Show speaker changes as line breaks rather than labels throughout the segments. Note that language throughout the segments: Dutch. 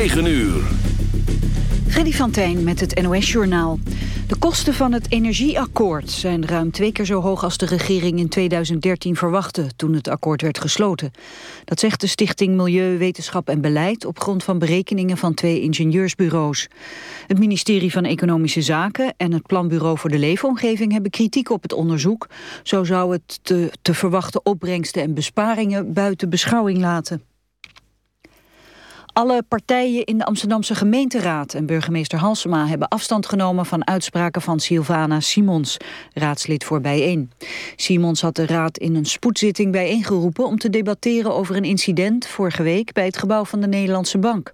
9 uur.
Freddy van Tijn met het NOS-journaal. De kosten van het energieakkoord zijn ruim twee keer zo hoog als de regering in 2013 verwachtte toen het akkoord werd gesloten. Dat zegt de Stichting Milieu, Wetenschap en Beleid op grond van berekeningen van twee ingenieursbureaus. Het ministerie van Economische Zaken en het Planbureau voor de Leefomgeving hebben kritiek op het onderzoek. Zo zou het te, te verwachten opbrengsten en besparingen buiten beschouwing laten. Alle partijen in de Amsterdamse gemeenteraad en burgemeester Halsema hebben afstand genomen van uitspraken van Sylvana Simons, raadslid voor Bijeen. Simons had de raad in een spoedzitting bijeengeroepen om te debatteren over een incident vorige week bij het gebouw van de Nederlandse Bank.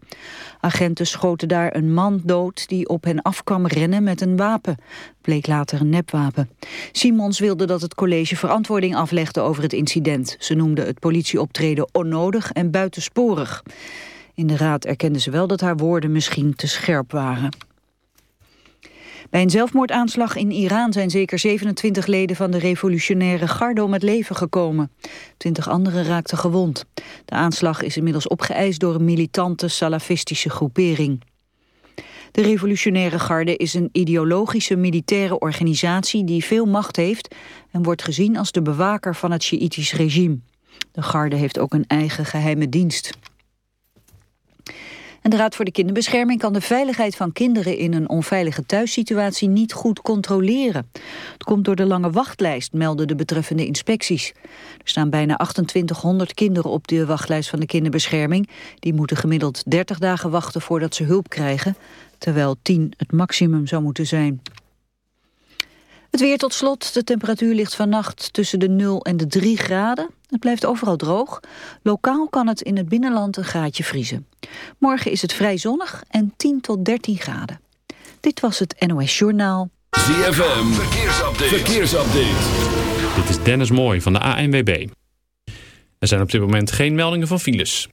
Agenten schoten daar een man dood die op hen af kwam rennen met een wapen. Bleek later een nepwapen. Simons wilde dat het college verantwoording aflegde over het incident. Ze noemde het politieoptreden onnodig en buitensporig. In de raad erkende ze wel dat haar woorden misschien te scherp waren. Bij een zelfmoordaanslag in Iran zijn zeker 27 leden van de revolutionaire garde om het leven gekomen. Twintig anderen raakten gewond. De aanslag is inmiddels opgeëist door een militante salafistische groepering. De revolutionaire garde is een ideologische militaire organisatie die veel macht heeft en wordt gezien als de bewaker van het Sjiïtisch regime. De garde heeft ook een eigen geheime dienst. En de Raad voor de Kinderbescherming kan de veiligheid van kinderen in een onveilige thuissituatie niet goed controleren. Het komt door de lange wachtlijst, melden de betreffende inspecties. Er staan bijna 2800 kinderen op de wachtlijst van de kinderbescherming. Die moeten gemiddeld 30 dagen wachten voordat ze hulp krijgen, terwijl 10 het maximum zou moeten zijn. Het weer tot slot. De temperatuur ligt vannacht tussen de 0 en de 3 graden. Het blijft overal droog. Lokaal kan het in het binnenland een graadje vriezen. Morgen is het vrij zonnig en 10 tot 13 graden. Dit was het NOS Journaal.
ZFM, verkeersupdate. verkeersupdate.
Dit is Dennis Mooij van de ANWB. Er zijn op dit moment geen meldingen van files.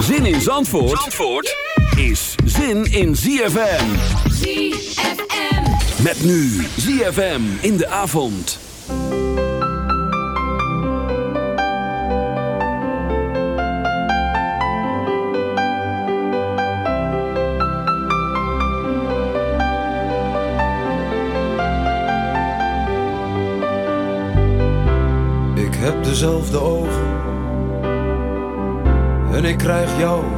Zin in Zandvoort, Zandvoort? Is zin in ZFM.
ZFM.
Met nu ZFM in de avond.
Ik heb dezelfde ogen en ik krijg jou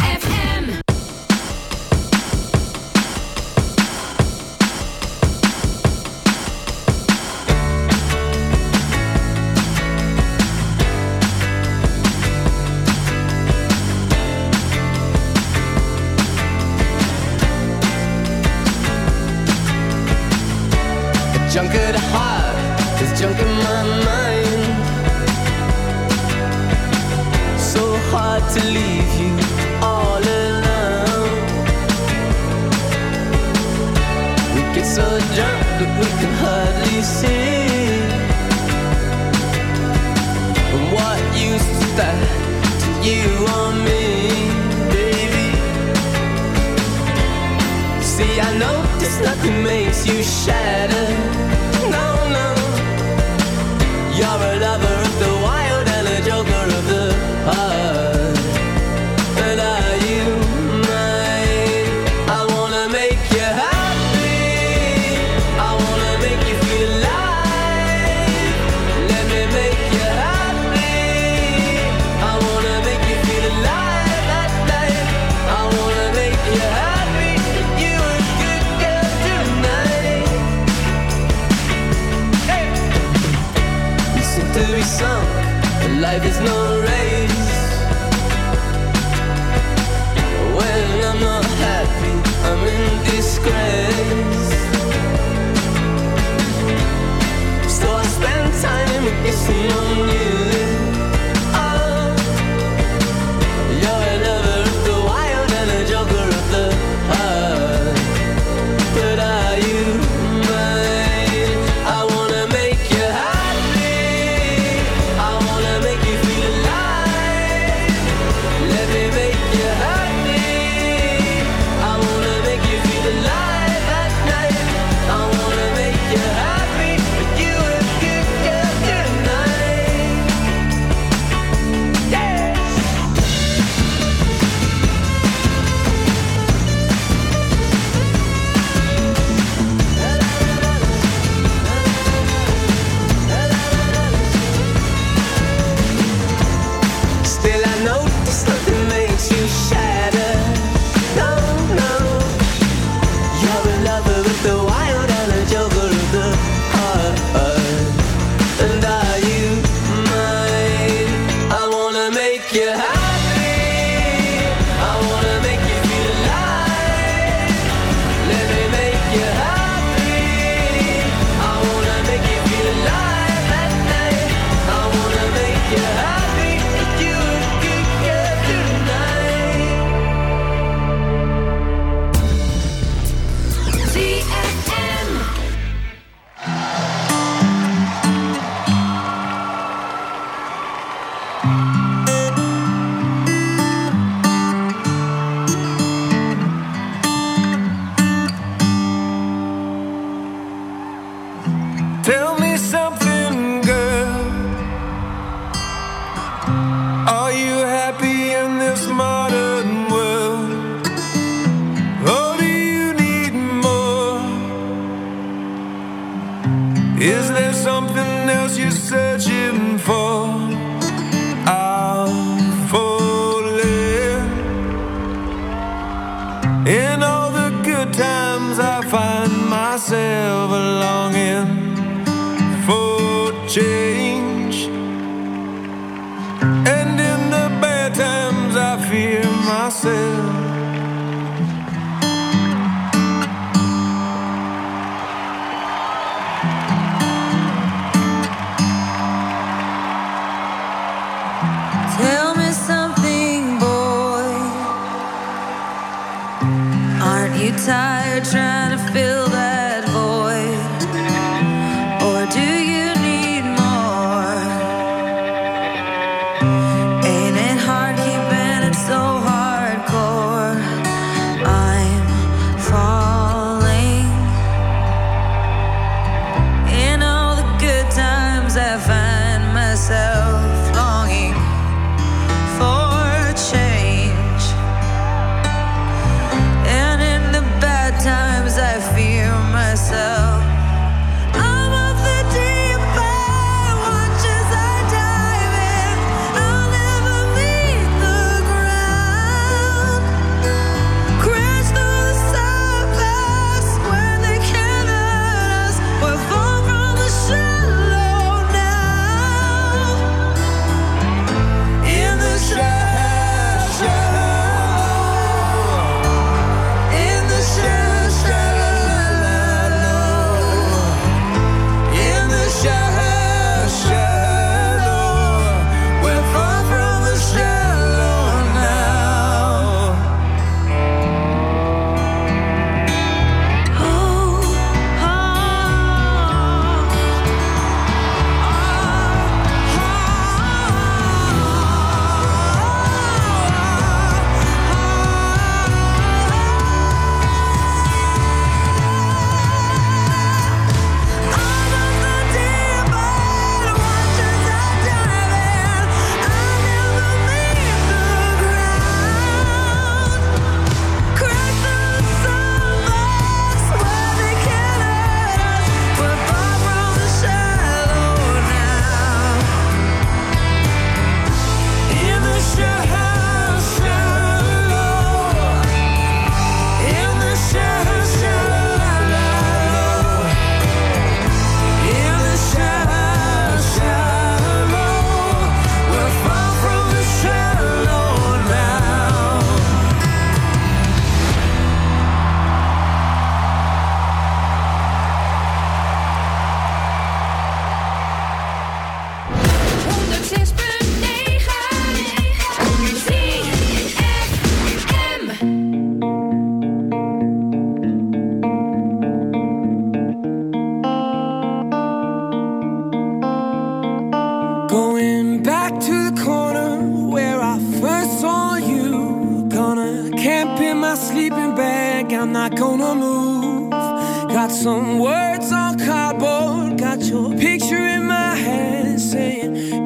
junk in my mind. So hard to leave you all alone. We get so drunk that we can hardly see. And what used to that to you or me, baby? See, I know this nothing makes you shatter a lover.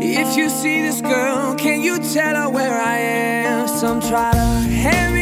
If you see this girl, can you tell her where I am? Some try to hand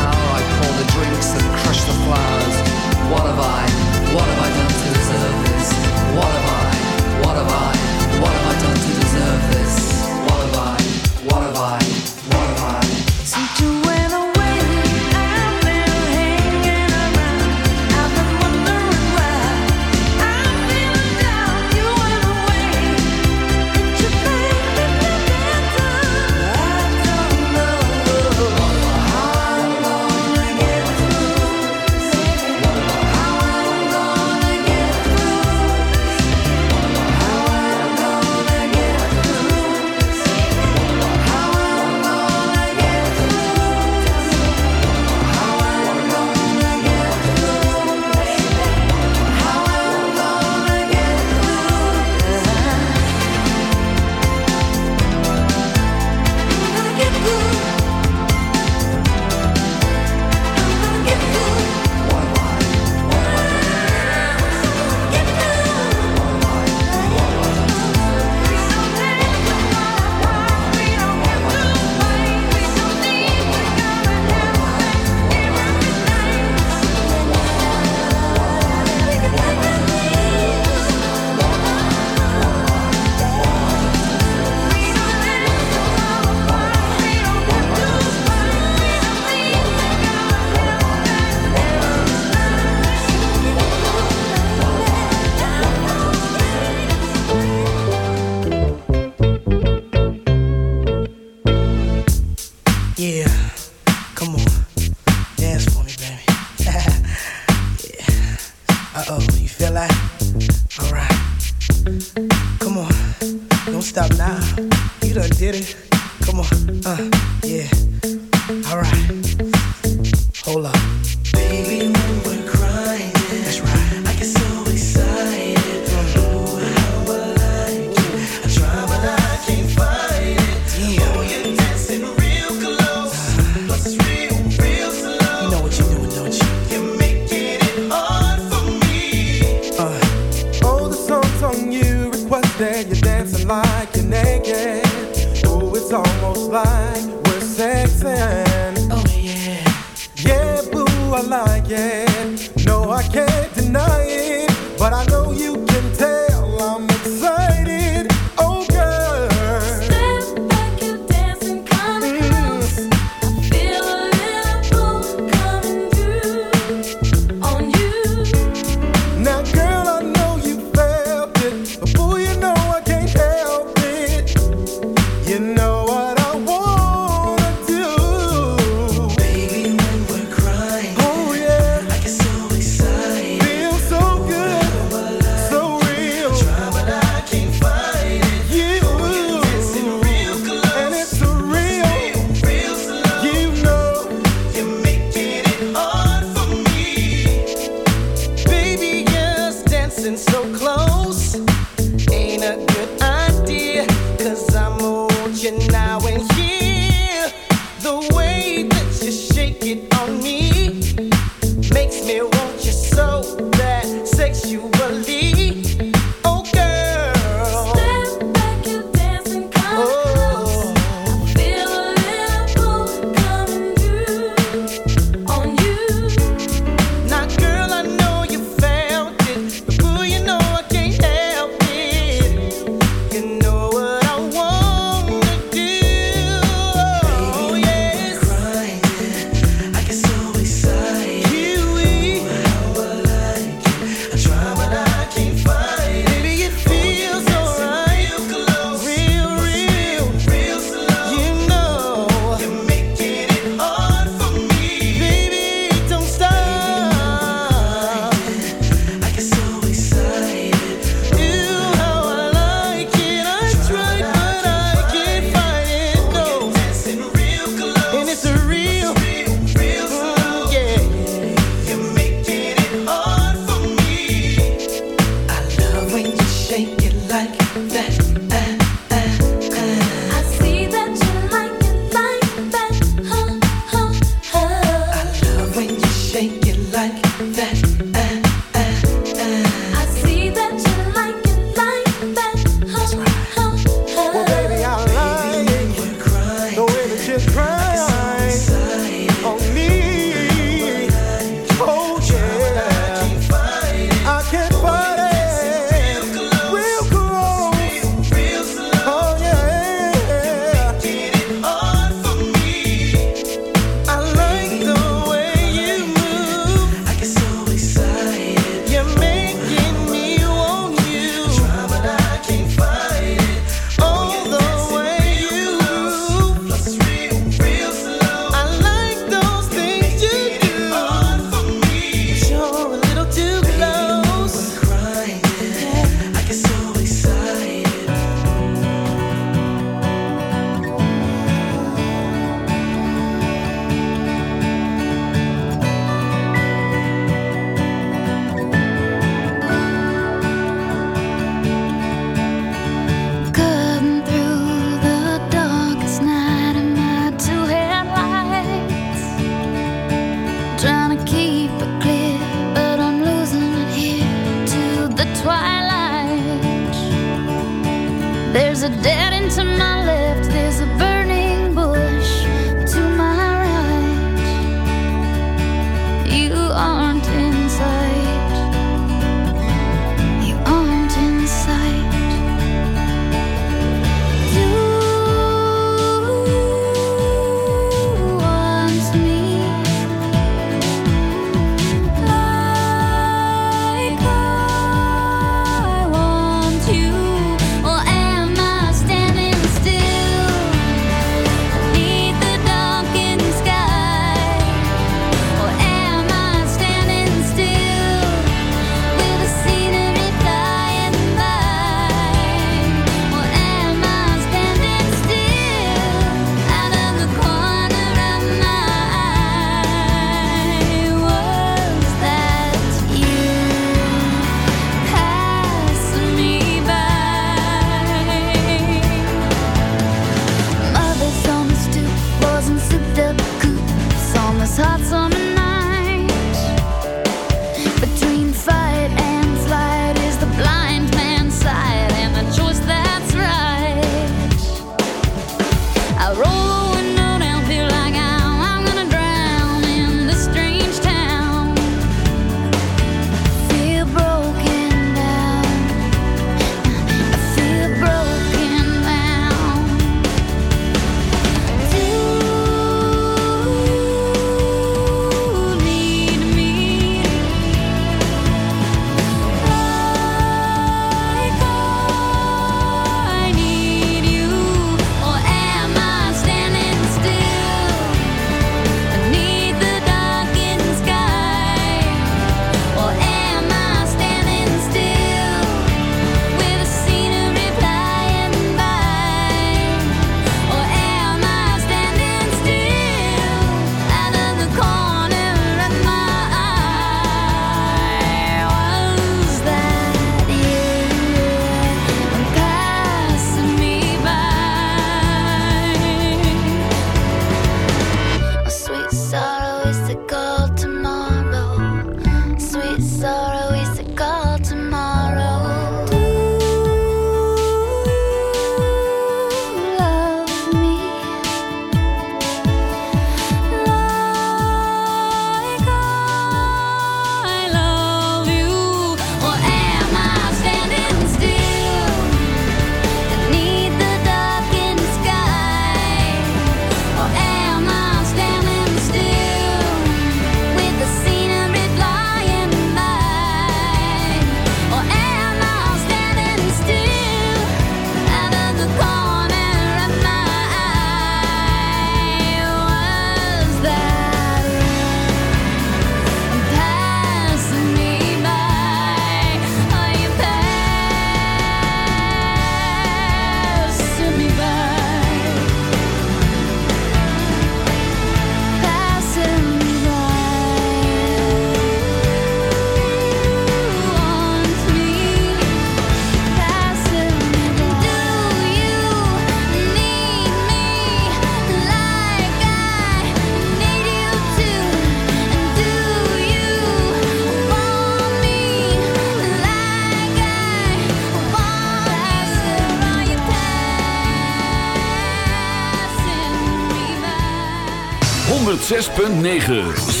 106.9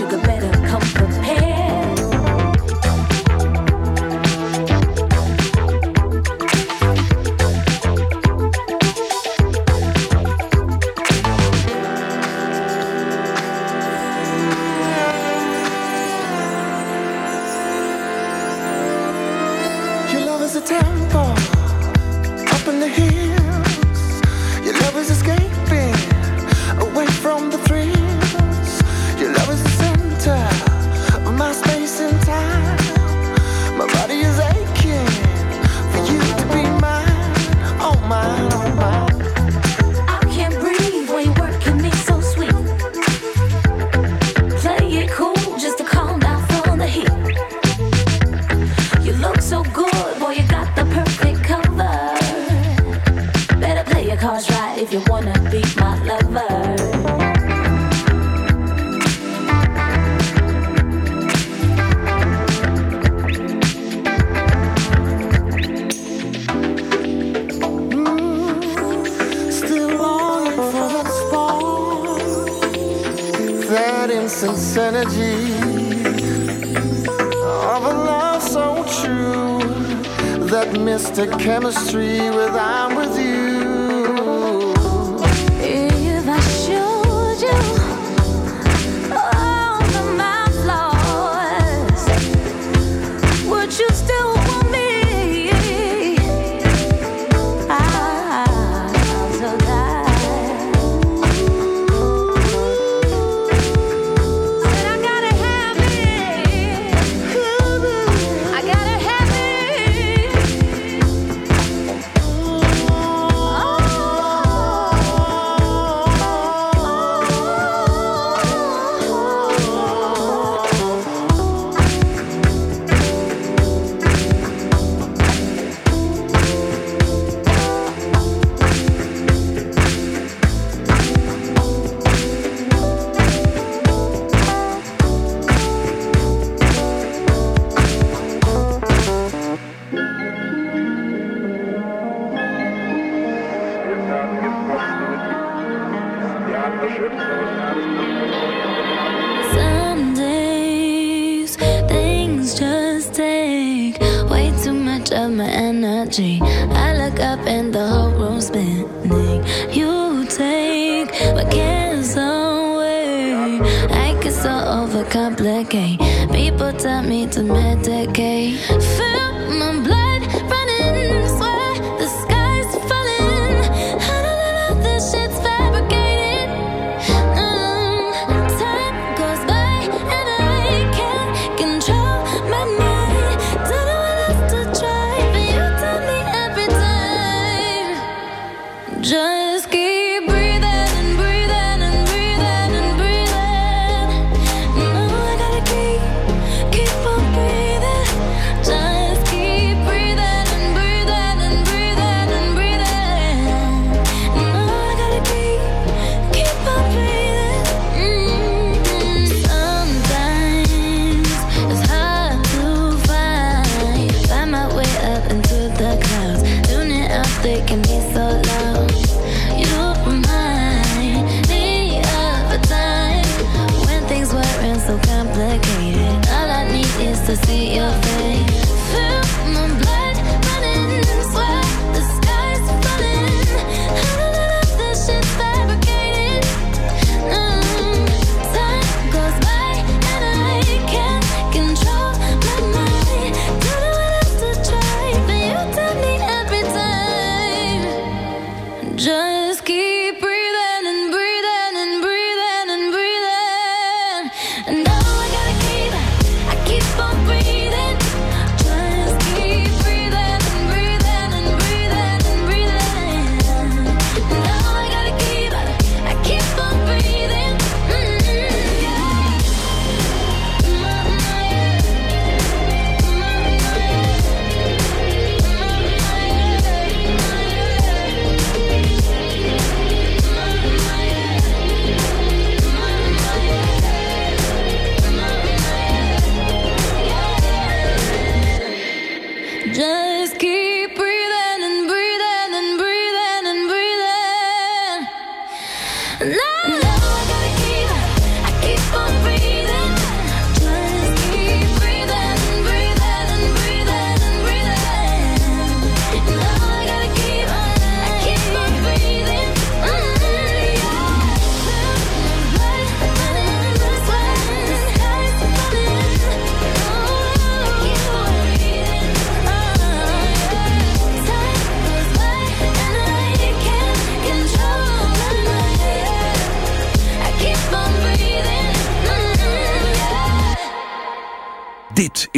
sugar,
Yanı so
complicated. All I need is to see your face.